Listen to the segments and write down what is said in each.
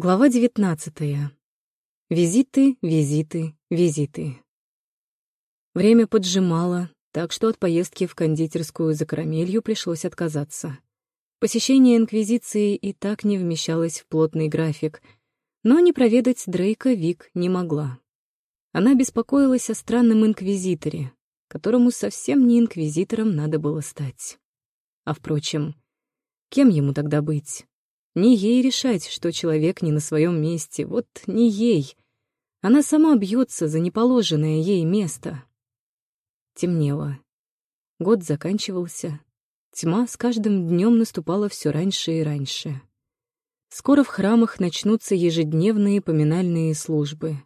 Глава девятнадцатая. Визиты, визиты, визиты. Время поджимало, так что от поездки в кондитерскую за карамелью пришлось отказаться. Посещение Инквизиции и так не вмещалось в плотный график, но не проведать Дрейка Вик не могла. Она беспокоилась о странном инквизиторе, которому совсем не инквизитором надо было стать. А впрочем, кем ему тогда быть? Не ей решать, что человек не на своем месте, вот не ей. Она сама бьется за неположенное ей место. Темнело. Год заканчивался. Тьма с каждым днем наступала все раньше и раньше. Скоро в храмах начнутся ежедневные поминальные службы.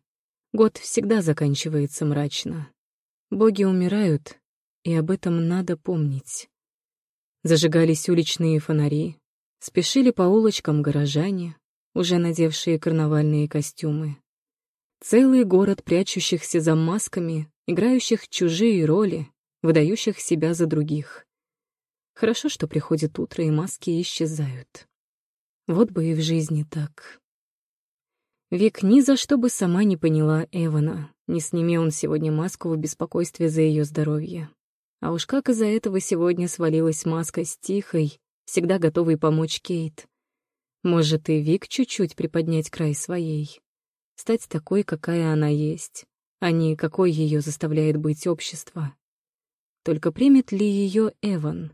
Год всегда заканчивается мрачно. Боги умирают, и об этом надо помнить. Зажигались уличные фонари, Спешили по улочкам горожане, уже надевшие карнавальные костюмы. Целый город прячущихся за масками, играющих чужие роли, выдающих себя за других. Хорошо, что приходит утро, и маски исчезают. Вот бы и в жизни так. Вик ни за что бы сама не поняла Эвана, не сними он сегодня маску в беспокойстве за ее здоровье. А уж как из-за этого сегодня свалилась маска с тихой, всегда готовый помочь Кейт. Может, и Вик чуть-чуть приподнять край своей. Стать такой, какая она есть, а не какой ее заставляет быть общество. Только примет ли ее Эван?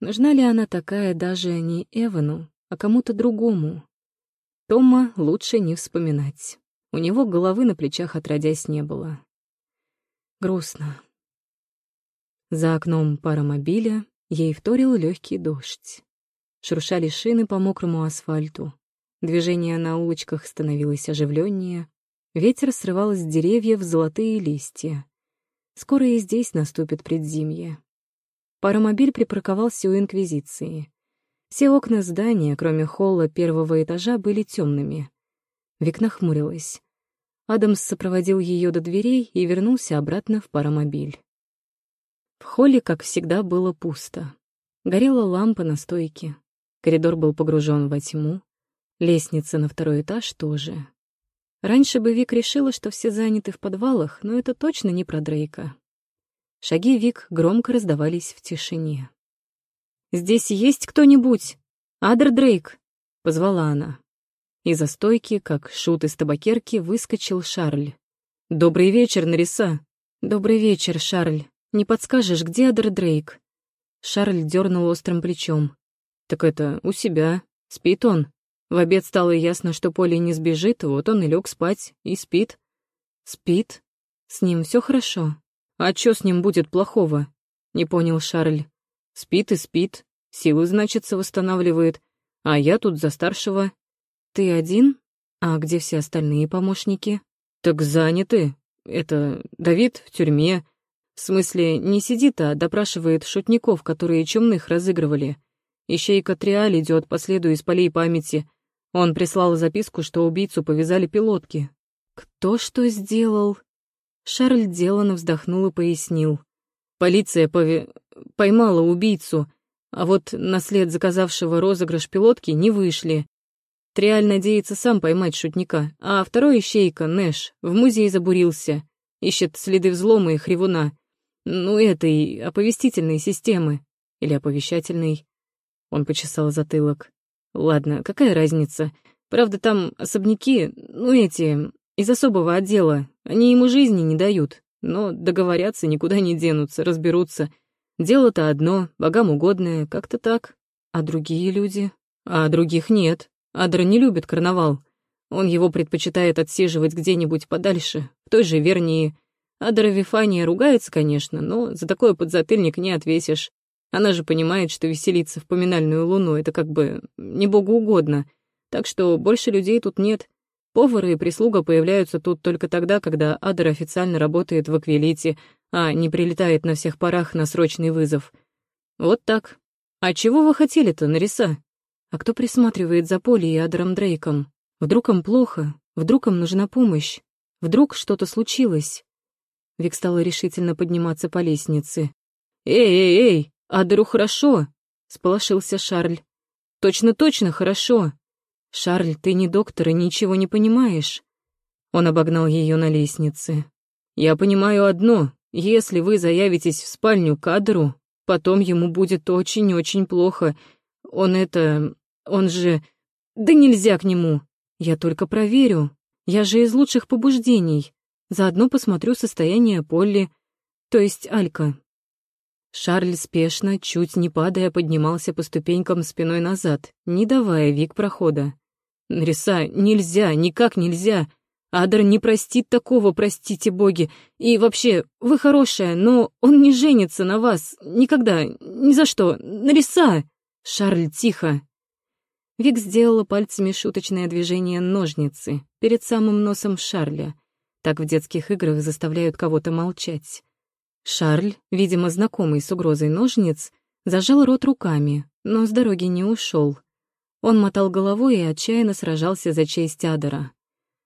Нужна ли она такая даже не Эвану, а кому-то другому? Тома лучше не вспоминать. У него головы на плечах отродясь не было. Грустно. За окном паромобиля Ей вторил легкий дождь. Шуршали шины по мокрому асфальту. Движение на улочках становилось оживленнее. Ветер срывал с деревьев золотые листья. Скоро и здесь наступит предзимье. Паромобиль припарковался у Инквизиции. Все окна здания, кроме холла первого этажа, были темными. Вик нахмурилась. Адамс сопроводил ее до дверей и вернулся обратно в паромобиль. Холле, как всегда, было пусто. Горела лампа на стойке. Коридор был погружен во тьму. Лестница на второй этаж тоже. Раньше бы Вик решила, что все заняты в подвалах, но это точно не про Дрейка. Шаги Вик громко раздавались в тишине. «Здесь есть кто-нибудь? Адер Дрейк!» — позвала она. Из-за стойки, как шут из табакерки, выскочил Шарль. «Добрый вечер, Нариса!» «Добрый вечер, Шарль!» Не подскажешь, где Адер Дрейк?» Шарль дернул острым плечом. «Так это у себя. Спит он. В обед стало ясно, что Поле не сбежит, вот он и лег спать, и спит». «Спит? С ним все хорошо?» «А что с ним будет плохого?» — не понял Шарль. «Спит и спит. Силы, значится, восстанавливает. А я тут за старшего». «Ты один? А где все остальные помощники?» «Так заняты. Это Давид в тюрьме, в смысле, не сидит, а допрашивает шутников, которые чумных разыгрывали. Ищейка Триаль идет по следу из полей памяти. Он прислал записку, что убийцу повязали пилотки. «Кто что сделал?» Шарль деланно вздохнул и пояснил. «Полиция пове... поймала убийцу, а вот на след заказавшего розыгрыш пилотки не вышли. Триаль надеется сам поймать шутника, а второй ищейка, Нэш, в музей забурился, ищет следы взлома и хривуна. Ну, этой оповестительной системы. Или оповещательной. Он почесал затылок. Ладно, какая разница? Правда, там особняки, ну, эти, из особого отдела. Они ему жизни не дают. Но договорятся, никуда не денутся, разберутся. Дело-то одно, богам угодное, как-то так. А другие люди? А других нет. Адра не любит карнавал. Он его предпочитает отсиживать где-нибудь подальше, в той же Вернии, Адра Вифания ругается, конечно, но за такой подзатыльник не отвесишь. Она же понимает, что веселиться в поминальную луну — это как бы не богу угодно. Так что больше людей тут нет. Повары и прислуга появляются тут только тогда, когда Адер официально работает в Аквилите, а не прилетает на всех парах на срочный вызов. Вот так. А чего вы хотели-то, Нариса? А кто присматривает за Полей и Адером Дрейком? Вдруг им плохо? Вдруг им нужна помощь? Вдруг что-то случилось? Вик стала решительно подниматься по лестнице. «Эй-эй-эй, Адеру хорошо!» — сполошился Шарль. «Точно-точно хорошо!» «Шарль, ты не доктор и ничего не понимаешь». Он обогнал ее на лестнице. «Я понимаю одно. Если вы заявитесь в спальню кадру, потом ему будет очень-очень плохо. Он это... он же... Да нельзя к нему. Я только проверю. Я же из лучших побуждений. Заодно посмотрю состояние Полли, то есть Алька». Шарль спешно, чуть не падая, поднимался по ступенькам спиной назад, не давая Вик прохода. «Нариса, нельзя, никак нельзя. Адер не простит такого, простите боги. И вообще, вы хорошая, но он не женится на вас. Никогда, ни за что. Нариса!» «Шарль, тихо!» Вик сделала пальцами шуточное движение ножницы перед самым носом Шарля. Так в детских играх заставляют кого-то молчать. Шарль, видимо, знакомый с угрозой ножниц, зажал рот руками, но с дороги не ушел. Он мотал головой и отчаянно сражался за честь Адера.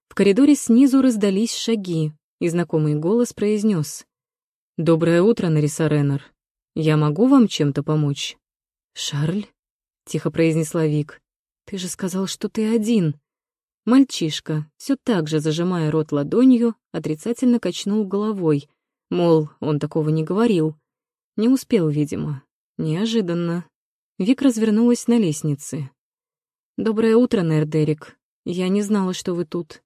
В коридоре снизу раздались шаги, и знакомый голос произнес: «Доброе утро, Нариса Реннер. Я могу вам чем-то помочь?» «Шарль?» — тихо произнесла Вик. «Ты же сказал, что ты один». Мальчишка, все так же зажимая рот ладонью, отрицательно качнул головой, мол, он такого не говорил. Не успел, видимо. Неожиданно. Вик развернулась на лестнице. «Доброе утро, Нэр Дерек. Я не знала, что вы тут».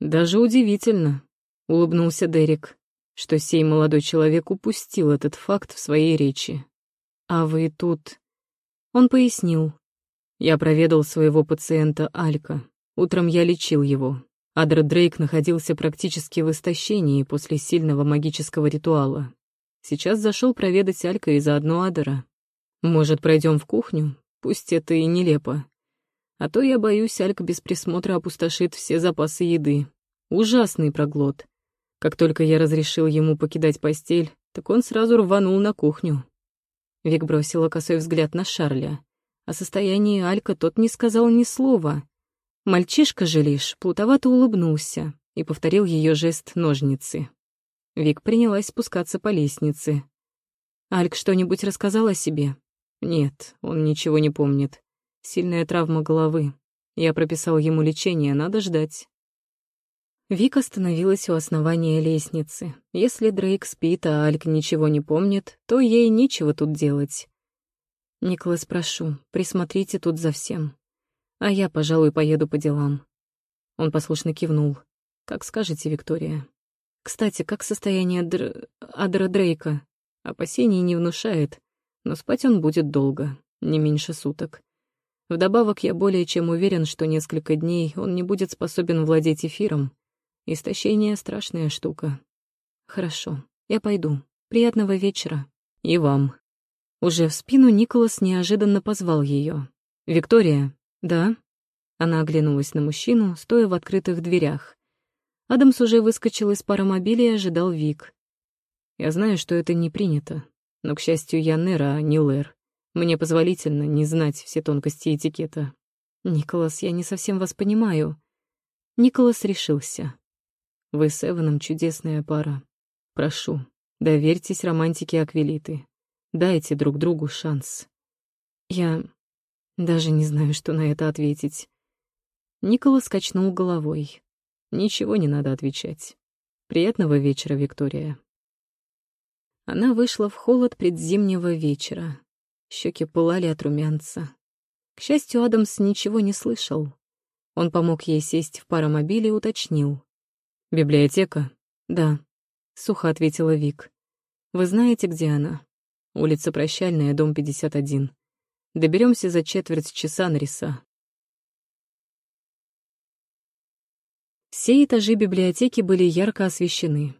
«Даже удивительно», — улыбнулся Дерек, что сей молодой человек упустил этот факт в своей речи. «А вы тут...» Он пояснил. «Я проведал своего пациента Алька. Утром я лечил его. Адр Дрейк находился практически в истощении после сильного магического ритуала. Сейчас зашел проведать Алька и заодно Адера. Может, пройдем в кухню? Пусть это и нелепо. А то, я боюсь, Альк без присмотра опустошит все запасы еды. Ужасный проглот. Как только я разрешил ему покидать постель, так он сразу рванул на кухню. Вик бросила косой взгляд на Шарля. О состоянии Алька тот не сказал ни слова. Мальчишка же лишь плутовато улыбнулся и повторил ее жест ножницы. Вик принялась спускаться по лестнице. «Альк что-нибудь рассказал о себе?» «Нет, он ничего не помнит. Сильная травма головы. Я прописал ему лечение, надо ждать. Вика остановилась у основания лестницы. Если Дрейк спит, а Альк ничего не помнит, то ей нечего тут делать. «Николас, прошу, присмотрите тут за всем. А я, пожалуй, поеду по делам». Он послушно кивнул. «Как скажете, Виктория. Кстати, как состояние Др... Адра Дрейка? Опасений не внушает, но спать он будет долго, не меньше суток. Вдобавок, я более чем уверен, что несколько дней он не будет способен владеть эфиром. Истощение — страшная штука. Хорошо, я пойду. Приятного вечера. И вам. Уже в спину Николас неожиданно позвал ее. «Виктория?» «Да?» Она оглянулась на мужчину, стоя в открытых дверях. Адамс уже выскочил из паромобиля и ожидал Вик. «Я знаю, что это не принято, но, к счастью, я Нера, а не Лэр. Мне позволительно не знать все тонкости этикета. Николас, я не совсем вас понимаю. Николас решился. Вы с Эваном чудесная пара. Прошу, доверьтесь романтике Аквилиты. Дайте друг другу шанс. Я даже не знаю, что на это ответить. Николас качнул головой. Ничего не надо отвечать. Приятного вечера, Виктория. Она вышла в холод предзимнего вечера, Щеки пылали от румянца. К счастью, Адамс ничего не слышал. Он помог ей сесть в паромобиль и уточнил. «Библиотека?» «Да», — сухо ответила Вик. «Вы знаете, где она?» «Улица Прощальная, дом 51. Доберемся за четверть часа на риса». Все этажи библиотеки были ярко освещены.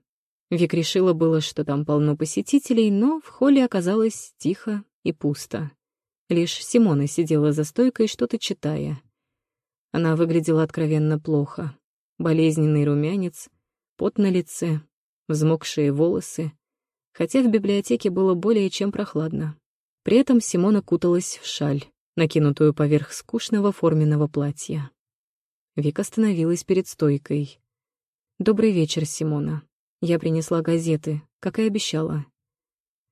Вик решила было, что там полно посетителей, но в холле оказалось тихо и пусто. Лишь Симона сидела за стойкой, что-то читая. Она выглядела откровенно плохо. Болезненный румянец, пот на лице, взмокшие волосы. Хотя в библиотеке было более чем прохладно. При этом Симона куталась в шаль, накинутую поверх скучного форменного платья. Вика остановилась перед стойкой. «Добрый вечер, Симона. Я принесла газеты, как и обещала».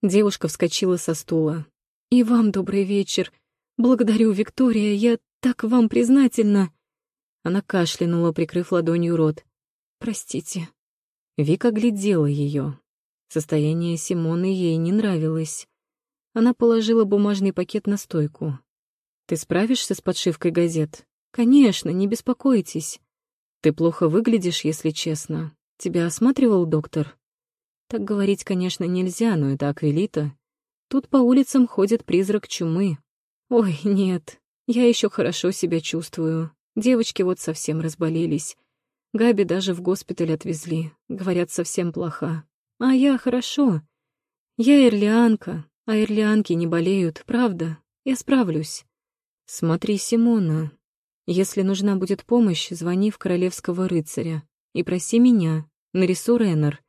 Девушка вскочила со стула, «И вам добрый вечер. Благодарю, Виктория, я так вам признательна». Она кашлянула, прикрыв ладонью рот. «Простите». Вика глядела ее. Состояние Симоны ей не нравилось. Она положила бумажный пакет на стойку. «Ты справишься с подшивкой газет?» «Конечно, не беспокойтесь. Ты плохо выглядишь, если честно. Тебя осматривал доктор?» Так говорить, конечно, нельзя, но это Аквилита. Тут по улицам ходит призрак чумы. Ой, нет, я еще хорошо себя чувствую. Девочки вот совсем разболелись. Габи даже в госпиталь отвезли. Говорят, совсем плохо. А я хорошо. Я ирлианка, а ирлианки не болеют, правда. Я справлюсь. Смотри, Симона, если нужна будет помощь, звони в королевского рыцаря и проси меня, нарису Реннер.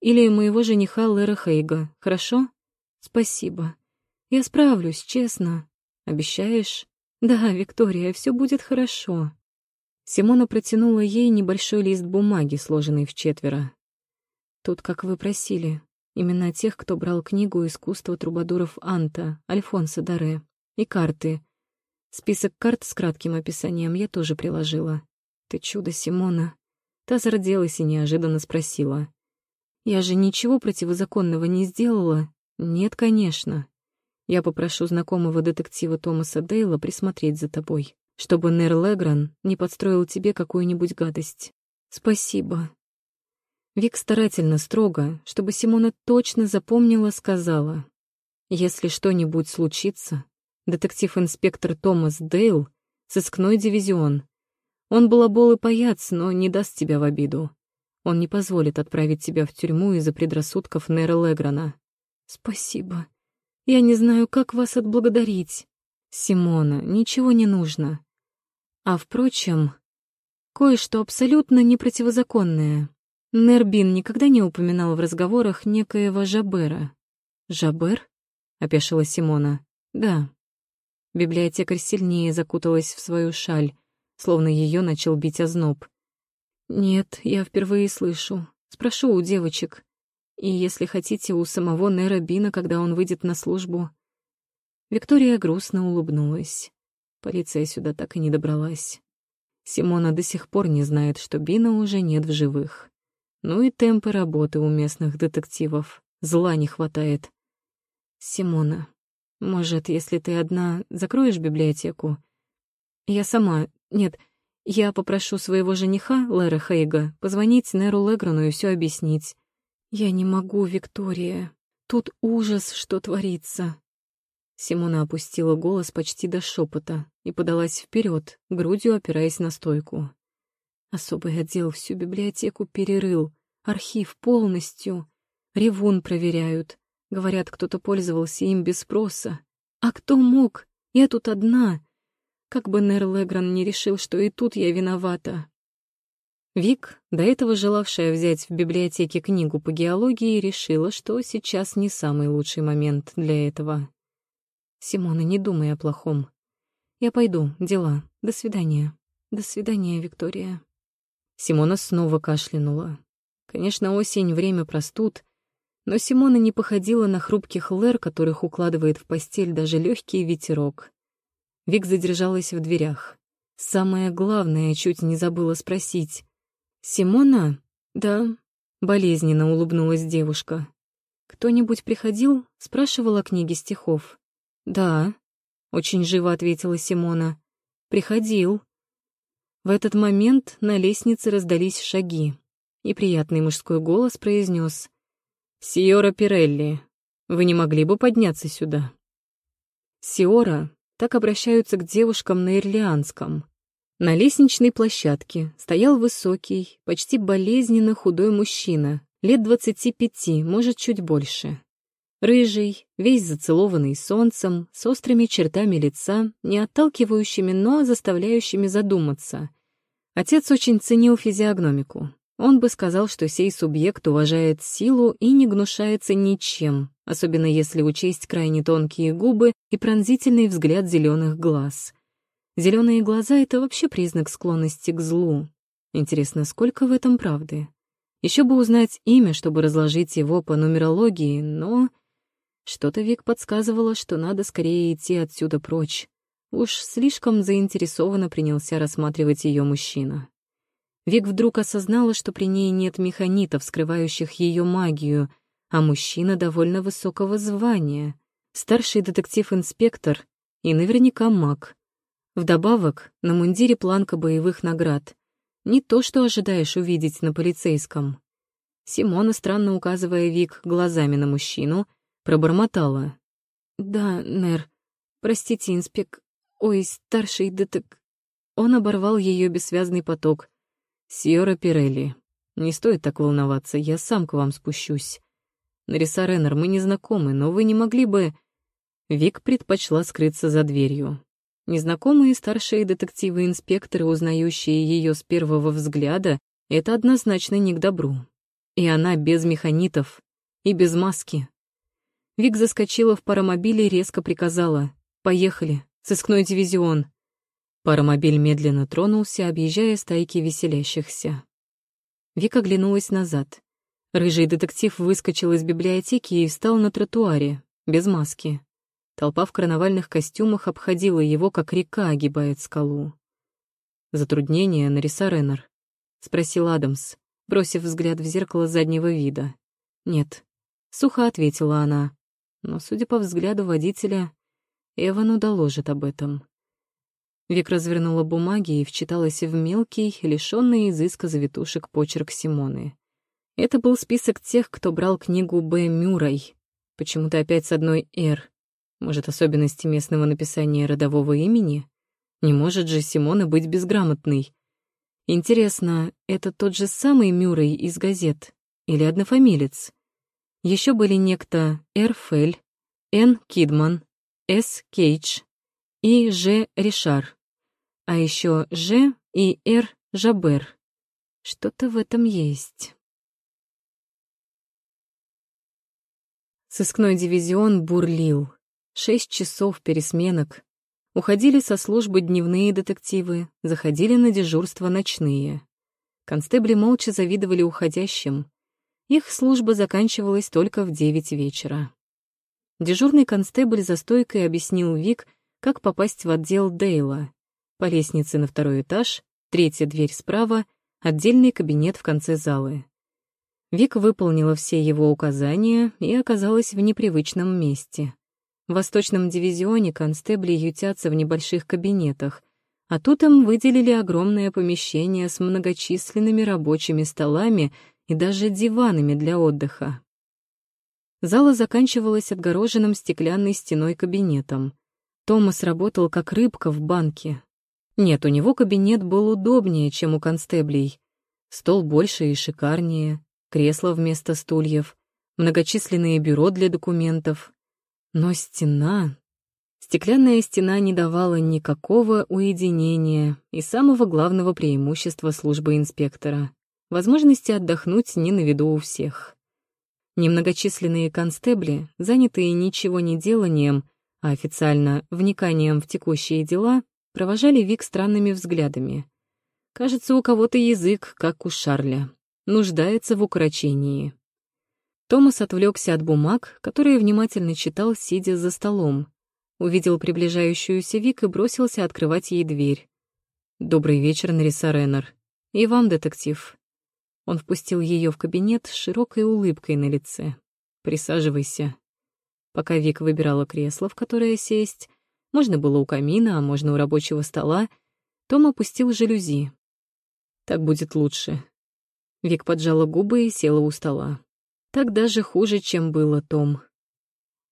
Или моего жениха Лера Хейга, хорошо? Спасибо. Я справлюсь, честно. Обещаешь? Да, Виктория, все будет хорошо. Симона протянула ей небольшой лист бумаги, сложенный в четверо. Тут, как вы просили, имена тех, кто брал книгу «Искусство трубадуров Анта» Альфонса Даре и карты. Список карт с кратким описанием я тоже приложила. Ты чудо, Симона. Та зарделась и неожиданно спросила. Я же ничего противозаконного не сделала. Нет, конечно. Я попрошу знакомого детектива Томаса Дейла присмотреть за тобой, чтобы Нер Легран не подстроил тебе какую-нибудь гадость. Спасибо. Вик старательно, строго, чтобы Симона точно запомнила, сказала. Если что-нибудь случится, детектив-инспектор Томас Дейл, сыскной дивизион. Он балабол и паяц, но не даст тебя в обиду. Он не позволит отправить тебя в тюрьму из-за предрассудков Нера Леграна. Спасибо. Я не знаю, как вас отблагодарить. Симона, ничего не нужно. А, впрочем, кое-что абсолютно не противозаконное. Нербин никогда не упоминал в разговорах некоего Жабера. «Жабер?» — опешила Симона. «Да». Библиотекарь сильнее закуталась в свою шаль, словно ее начал бить озноб. «Нет, я впервые слышу. Спрошу у девочек. И, если хотите, у самого Нера Бина, когда он выйдет на службу». Виктория грустно улыбнулась. Полиция сюда так и не добралась. Симона до сих пор не знает, что Бина уже нет в живых. Ну и темпы работы у местных детективов. Зла не хватает. Симона, может, если ты одна, закроешь библиотеку? Я сама... Нет, я попрошу своего жениха, Лера Хейга, позвонить Неру Леграну и все объяснить. Я не могу, Виктория. Тут ужас, что творится. Симона опустила голос почти до шепота и подалась вперед, грудью опираясь на стойку. Особый отдел всю библиотеку перерыл, архив полностью. Ревун проверяют. Говорят, кто-то пользовался им без спроса. А кто мог? Я тут одна. Как бы Нер Легран не решил, что и тут я виновата. Вик, до этого желавшая взять в библиотеке книгу по геологии, решила, что сейчас не самый лучший момент для этого. «Симона, не думай о плохом. Я пойду, дела. До свидания. До свидания, Виктория». Симона снова кашлянула. Конечно, осень — время простуд, но Симона не походила на хрупких лэр, которых укладывает в постель даже легкий ветерок. Вик задержалась в дверях. Самое главное, чуть не забыла спросить. «Симона?» «Да», — болезненно улыбнулась девушка. «Кто-нибудь приходил?» — спрашивала книги стихов. «Да», — очень живо ответила Симона. «Приходил». В этот момент на лестнице раздались шаги, и приятный мужской голос произнес: «Сиора Пирелли, вы не могли бы подняться сюда?» Сиора так обращаются к девушкам на ирлианском. На лестничной площадке стоял высокий, почти болезненно худой мужчина, лет двадцати пяти, может, чуть больше. Рыжий, весь зацелованный солнцем, с острыми чертами лица, не отталкивающими, но заставляющими задуматься. Отец очень ценил физиогномику. Он бы сказал, что сей субъект уважает силу и не гнушается ничем, особенно если учесть крайне тонкие губы и пронзительный взгляд зеленых глаз. Зеленые глаза — это вообще признак склонности к злу. Интересно, сколько в этом правды? Еще бы узнать имя, чтобы разложить его по нумерологии, но... Что-то Вик подсказывало, что надо скорее идти отсюда прочь. Уж слишком заинтересованно принялся рассматривать ее мужчина. Вик вдруг осознала, что при ней нет механитов, скрывающих ее магию, а мужчина довольно высокого звания, старший детектив-инспектор и наверняка маг. Вдобавок, на мундире планка боевых наград. Не то, что ожидаешь увидеть на полицейском. Симона, странно указывая Вик глазами на мужчину, пробормотала. «Да, Нер, простите, инспек... Ой, старший детек...» Он оборвал ее бессвязный поток — «Сьора Пирелли, не стоит так волноваться, я сам к вам спущусь. Нариса Реннер, мы не знакомы, но вы не могли бы...» Вик предпочла скрыться за дверью. Незнакомые старшие детективы-инспекторы, узнающие ее с первого взгляда, это однозначно не к добру. И она без механитов и без маски. Вик заскочила в паромобиль и резко приказала «Поехали, сыскной дивизион». Паромобиль медленно тронулся, объезжая стайки веселящихся. Вика оглянулась назад. Рыжий детектив выскочил из библиотеки и встал на тротуаре, без маски. Толпа в карнавальных костюмах обходила его, как река огибает скалу. «Затруднение, Нариса Реннер?» — спросил Адамс, бросив взгляд в зеркало заднего вида. «Нет», — сухо ответила она. Но, судя по взгляду водителя, Эвану доложит об этом. Вик развернула бумаги и вчиталась в мелкий, лишённый изыска завитушек почерк Симоны. Это был список тех, кто брал книгу Б. Мюррей. Почему-то опять с одной «Р». Может, особенности местного написания родового имени? Не может же Симона быть безграмотной. Интересно, это тот же самый Мюррей из газет? Или однофамилец? Еще были некто Р. Фель, Н. Кидман, С. Кейдж, и Ж. Ришар. А еще Ж. и Р. Жабер. Что-то в этом есть. Сыскной дивизион бурлил. Шесть часов пересменок. Уходили со службы дневные детективы, заходили на дежурство ночные. Констебли молча завидовали уходящим. Их служба заканчивалась только в девять вечера. Дежурный констебль за стойкой объяснил Вик, как попасть в отдел Дейла. По лестнице на второй этаж, третья дверь справа, отдельный кабинет в конце залы. Вик выполнила все его указания и оказалась в непривычном месте. В восточном дивизионе констебли ютятся в небольших кабинетах, а тут им выделили огромное помещение с многочисленными рабочими столами и даже диванами для отдыха. Зала заканчивалась отгороженным стеклянной стеной кабинетом. Томас работал как рыбка в банке. Нет, у него кабинет был удобнее, чем у констеблей. Стол больше и шикарнее, кресло вместо стульев, многочисленные бюро для документов. Но стена... Стеклянная стена не давала никакого уединения и самого главного преимущества службы инспектора — возможности отдохнуть не на виду у всех. Немногочисленные констебли, занятые ничего не деланием, а официально вниканием в текущие дела, провожали Вик странными взглядами. Кажется, у кого-то язык, как у Шарля, нуждается в укорочении. Томас отвлекся от бумаг, которые внимательно читал, сидя за столом. Увидел приближающуюся Вик и бросился открывать ей дверь. «Добрый вечер, Нариса Реннер. И вам, детектив». Он впустил ее в кабинет с широкой улыбкой на лице. «Присаживайся». Пока Вик выбирала кресло, в которое сесть, можно было у камина, а можно у рабочего стола, Том опустил жалюзи. «Так будет лучше». Вик поджала губы и села у стола. Так даже хуже, чем было Том.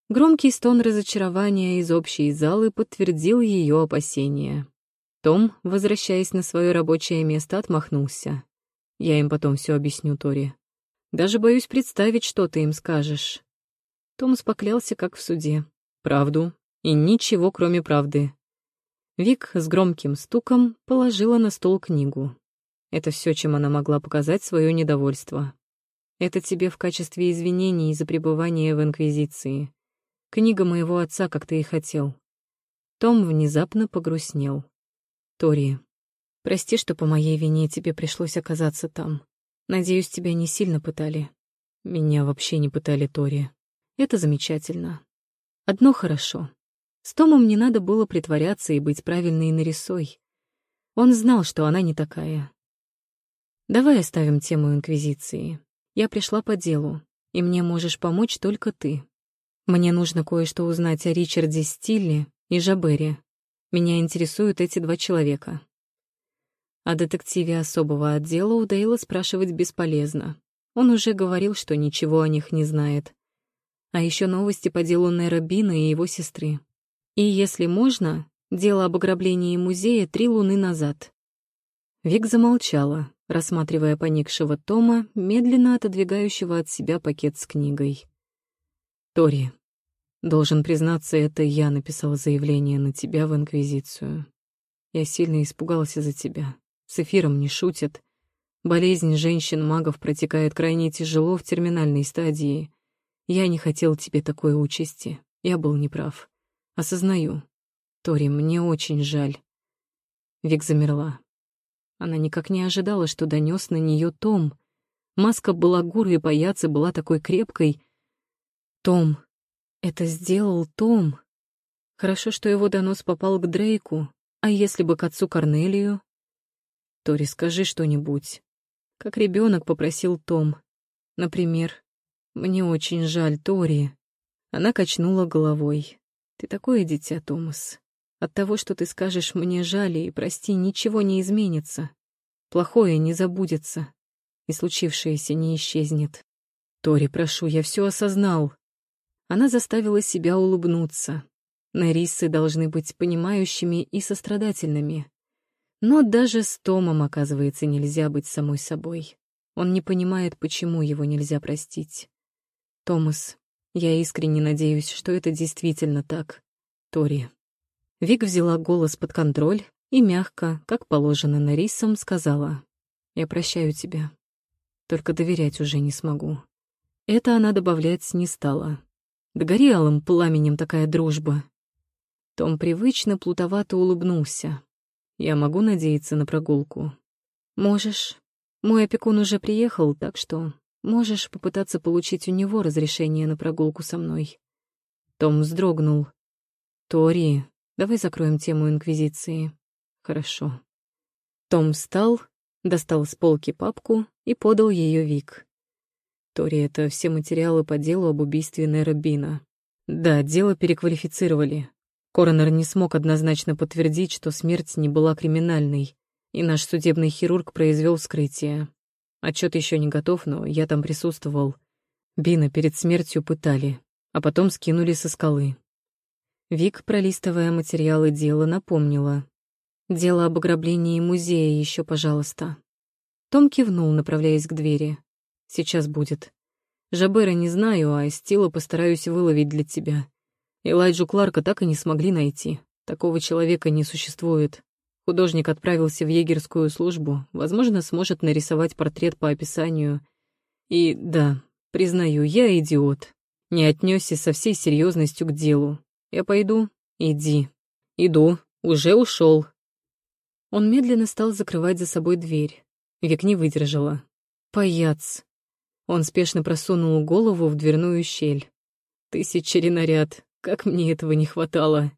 Громкий стон разочарования из общей залы подтвердил ее опасения. Том, возвращаясь на свое рабочее место, отмахнулся. «Я им потом все объясню, Тори. Даже боюсь представить, что ты им скажешь. Томас поклялся, как в суде. Правду и ничего, кроме правды. Вик с громким стуком положила на стол книгу. Это все, чем она могла показать свое недовольство. Это тебе в качестве извинений за пребывание в Инквизиции. Книга моего отца, как ты и хотел. Том внезапно погрустнел. Тори, прости, что по моей вине тебе пришлось оказаться там. Надеюсь, тебя не сильно пытали. Меня вообще не пытали, Тори. Это замечательно. Одно хорошо. С Томом не надо было притворяться и быть правильной нарисой. Он знал, что она не такая. Давай оставим тему Инквизиции. Я пришла по делу, и мне можешь помочь только ты. Мне нужно кое-что узнать о Ричарде Стилле и Жабере. Меня интересуют эти два человека. О детективе особого отдела у Дейла спрашивать бесполезно. Он уже говорил, что ничего о них не знает. А еще новости по делу Нера Бина и его сестры. И, если можно, дело об ограблении музея три луны назад. Вик замолчала, рассматривая поникшего Тома, медленно отодвигающего от себя пакет с книгой. «Тори, должен признаться, это я написал заявление на тебя в Инквизицию. Я сильно испугался за тебя. С эфиром не шутят. Болезнь женщин-магов протекает крайне тяжело в терминальной стадии. Я не хотел тебе такой участи. Я был неправ. Осознаю. Тори, мне очень жаль. Вик замерла. Она никак не ожидала, что донес на нее Том. Маска балагура и паяцы была такой крепкой. Том. Это сделал Том. Хорошо, что его донос попал к Дрейку. А если бы к отцу Корнелию? Тори, скажи что-нибудь. Как ребенок попросил Том. Например, «Мне очень жаль, Тори». Она качнула головой. «Ты такое дитя, Томас. От того, что ты скажешь «мне жаль» и «прости», ничего не изменится. Плохое не забудется, и случившееся не исчезнет. Тори, прошу, я все осознал. Она заставила себя улыбнуться. Нарисы должны быть понимающими и сострадательными. Но даже с Томом, оказывается, нельзя быть самой собой. Он не понимает, почему его нельзя простить. Томас, я искренне надеюсь, что это действительно так. Тори. Вик взяла голос под контроль и мягко, как положено Нарисам, сказала «Я прощаю тебя. Только доверять уже не смогу». Это она добавлять не стала. Алым пламенем такая дружба. Том привычно плутовато улыбнулся. «Я могу надеяться на прогулку?» «Можешь. Мой опекун уже приехал, так что можешь попытаться получить у него разрешение на прогулку со мной». Том вздрогнул. «Тори, Давай закроем тему Инквизиции. Хорошо. Том встал, достал с полки папку и подал ее Вик. Тори, это все материалы по делу об убийстве Нера Бина. Да, дело переквалифицировали. Коронер не смог однозначно подтвердить, что смерть не была криминальной, и наш судебный хирург произвел вскрытие. Отчет еще не готов, но я там присутствовал. Бина перед смертью пытали, а потом скинули со скалы. Вик, пролистывая материалы дела, напомнила. «Дело об ограблении музея еще, пожалуйста». Том кивнул, направляясь к двери. «Сейчас будет. Жабера не знаю, а Стила постараюсь выловить для тебя. Элайджу Кларка так и не смогли найти. Такого человека не существует. Художник отправился в егерскую службу, возможно, сможет нарисовать портрет по описанию. И да, признаю, я идиот. Не отнесся со всей серьезностью к делу, я пойду? Иди. Иду. Уже ушел. Он медленно стал закрывать за собой дверь. Вик не выдержала. Паяц. Он спешно просунул голову в дверную щель. Тысяча наряд. Как мне этого не хватало.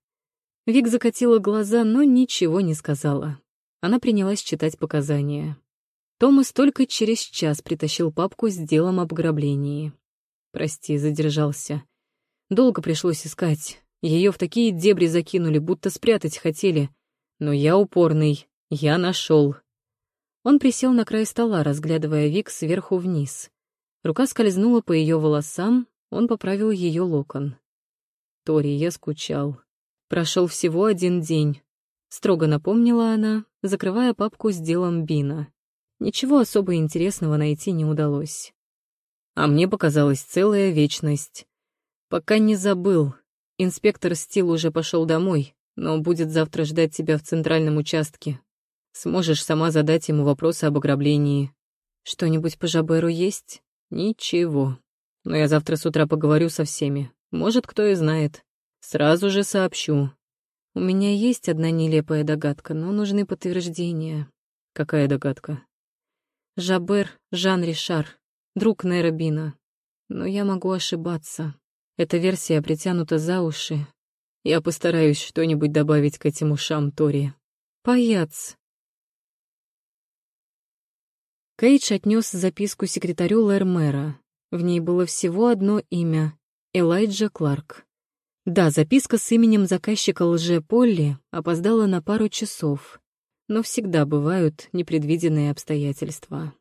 Вик закатила глаза, но ничего не сказала. Она принялась читать показания. Томас только через час притащил папку с делом об ограблении. Прости, задержался. Долго пришлось искать. Ее в такие дебри закинули, будто спрятать хотели. Но я упорный, я нашел. Он присел на край стола, разглядывая Вик сверху вниз. Рука скользнула по ее волосам, он поправил ее локон. Тори, я скучал. Прошел всего один день. Строго напомнила она, закрывая папку с делом Бина. Ничего особо интересного найти не удалось. А мне показалась целая вечность. Пока не забыл, Инспектор Стил уже пошел домой, но будет завтра ждать тебя в центральном участке. Сможешь сама задать ему вопросы об ограблении. Что-нибудь по Жаберу есть? Ничего. Но я завтра с утра поговорю со всеми. Может, кто и знает. Сразу же сообщу. У меня есть одна нелепая догадка, но нужны подтверждения. Какая догадка? Жабер Жан Ришар, друг Нейра Бина. Но я могу ошибаться. Эта версия притянута за уши. Я постараюсь что-нибудь добавить к этим ушам Тори. Паяц. Кейдж отнес записку секретарю Лэр-мэра. В ней было всего одно имя — Элайджа Кларк. Да, записка с именем заказчика лже-Полли опоздала на пару часов, но всегда бывают непредвиденные обстоятельства.